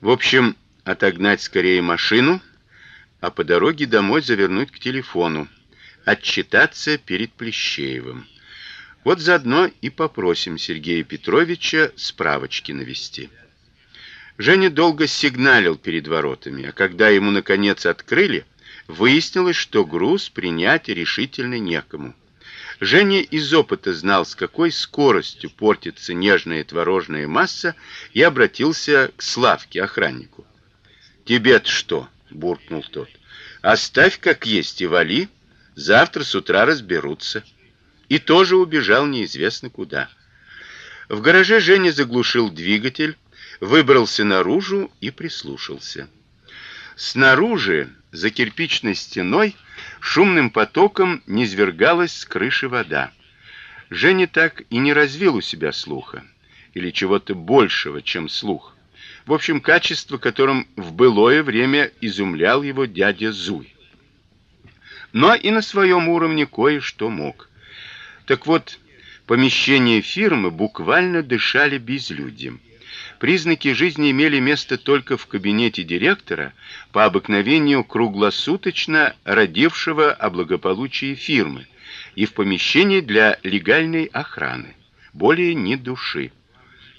В общем, отогнать скорее машину, а по дороге домой завернуть к телефону, отчитаться перед Плещеевым. Вот заодно и попросим Сергея Петровича справочки навести. Женя долго сигналил перед воротами, а когда ему наконец открыли, выяснилось, что груз принять решительно некому. Женя из опыта знал, с какой скоростью портится нежная творожная масса, и обратился к Славке, охраннику. "Тебе-то что?" буркнул тот. "Оставь как есть и вали, завтра с утра разберутся". И тоже убежал неизвестно куда. В гараже Женя заглушил двигатель, выбрался наружу и прислушался. Снаружи, за кирпичной стеной, шумным потоком низвергалась с крыши вода. Женя так и не развил у себя слуха или чего-то большего, чем слух. В общем, качество, которым в былое время изумлял его дядя Зуй. Но и на своем уровне кое-что мог. Так вот, помещения фирмы буквально дышали безлюдьем. Признаки жизни имели место только в кабинете директора, по обыкновению круглосуточно родившего о благополучии фирмы, и в помещении для легальной охраны. Более ни души.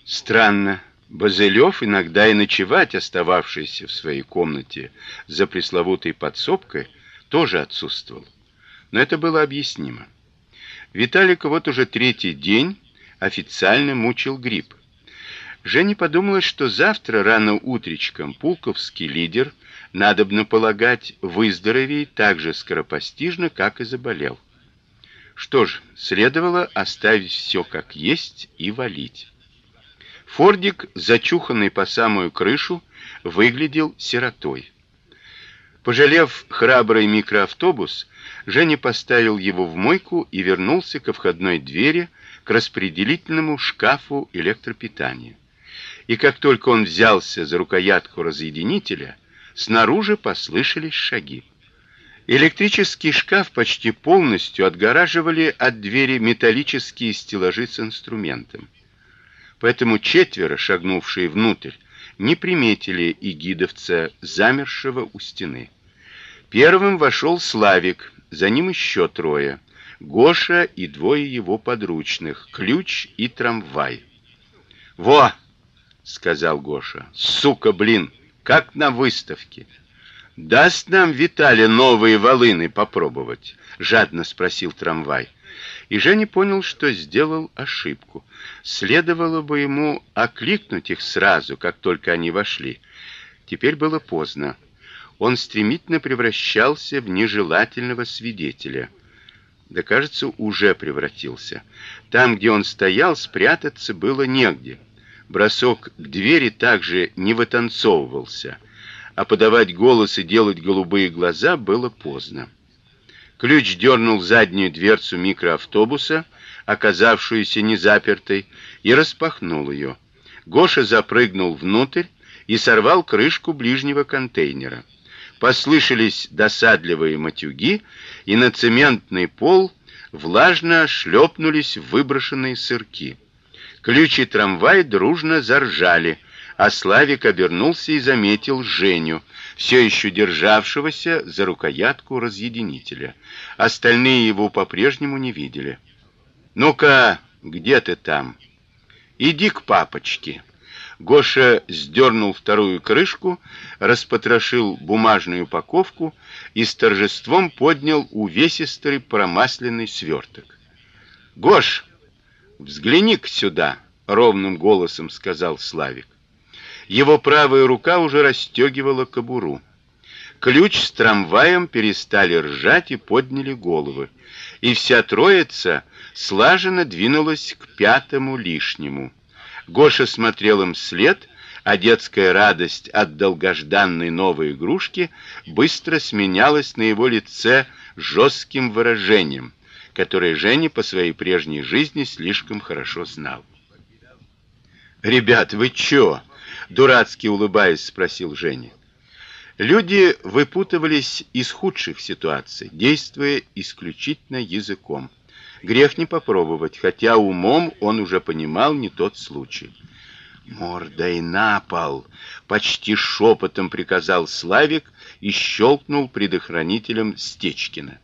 Странно, Базелёв, иногда и ночевать остававшийся в своей комнате за пресловутой подсобкой, тоже отсутствовал. Но это было объяснимо. Виталика вот уже третий день официально мучил грипп. Жене подумалось, что завтра рано утречком пулковский лидер, надобно полагать, выздоровеет так же скоропостижно, как и заболел. Что ж, следовало оставить все как есть и валить. Фордик, зачуханный по самую крышу, выглядел сиротой. Пожалев храбрый микроавтобус, Женя поставил его в мойку и вернулся к входной двери, к распределительному шкафу электропитания и как только он взялся за рукоятку разъединителя, снаружи послышались шаги. Электрический шкаф почти полностью отгораживали от двери металлические стеллажи с инструментом. Поэтому четверо, шагнувшие внутрь, не приметили и гидовца, замершего у стены. Первым вошел Славик, за ним еще трое: Гоша и двое его подручных, ключ и трамвай. Во, сказал Гоша. Сука, блин, как на выставке. Даст нам Виталий новые волыны попробовать, жадно спросил трамвай. И Женя понял, что сделал ошибку. Следовало бы ему окликнуть их сразу, как только они вошли. Теперь было поздно. Он стремительно превращался в нежелательного свидетеля. Да, кажется, уже превратился. Там, где он стоял, спрятаться было негде бросок к двери также не вытанцовывался, а подавать голос и делать голубые глаза было поздно. Ключ дернул заднюю дверцу микроавтобуса, оказавшуюся незапертой, и распахнул ее. Гоша запрыгнул внутрь и сорвал крышку ближнего контейнера. Послышались досадливые матюги, и на цементный пол влажно шлепнулись выброшенные сырки. Ключи трамвая дружно заржали, а Славик обернулся и заметил Женю, все еще державшегося за рукоятку разъединителя. Остальные его по-прежнему не видели. Ну-ка, где ты там? Иди к папочке. Гоша сдернул вторую крышку, распотрошил бумажную упаковку и с торжеством поднял увесистый промасленный сверток. Гош, Взгляни-ка сюда, ровным голосом сказал Славик. Его правая рука уже расстегивала кобуру. Ключ с трамваем перестали ржать и подняли головы, и вся троица слаженно двинулась к пятому лишнему. Гоша смотрел им вслед, а детская радость от долгожданной новой игрушки быстро сменялась на его лице жестким выражением которое Женя по своей прежней жизни слишком хорошо знал. "Ребят, вы что? дурацки улыбаясь, спросил Женя. Люди выпутывались из худших ситуаций, действуя исключительно языком. Грех не попробовать, хотя умом он уже понимал не тот случай. Мордой на пол, почти шепотом приказал Славик и щелкнул предохранителем Стечкина.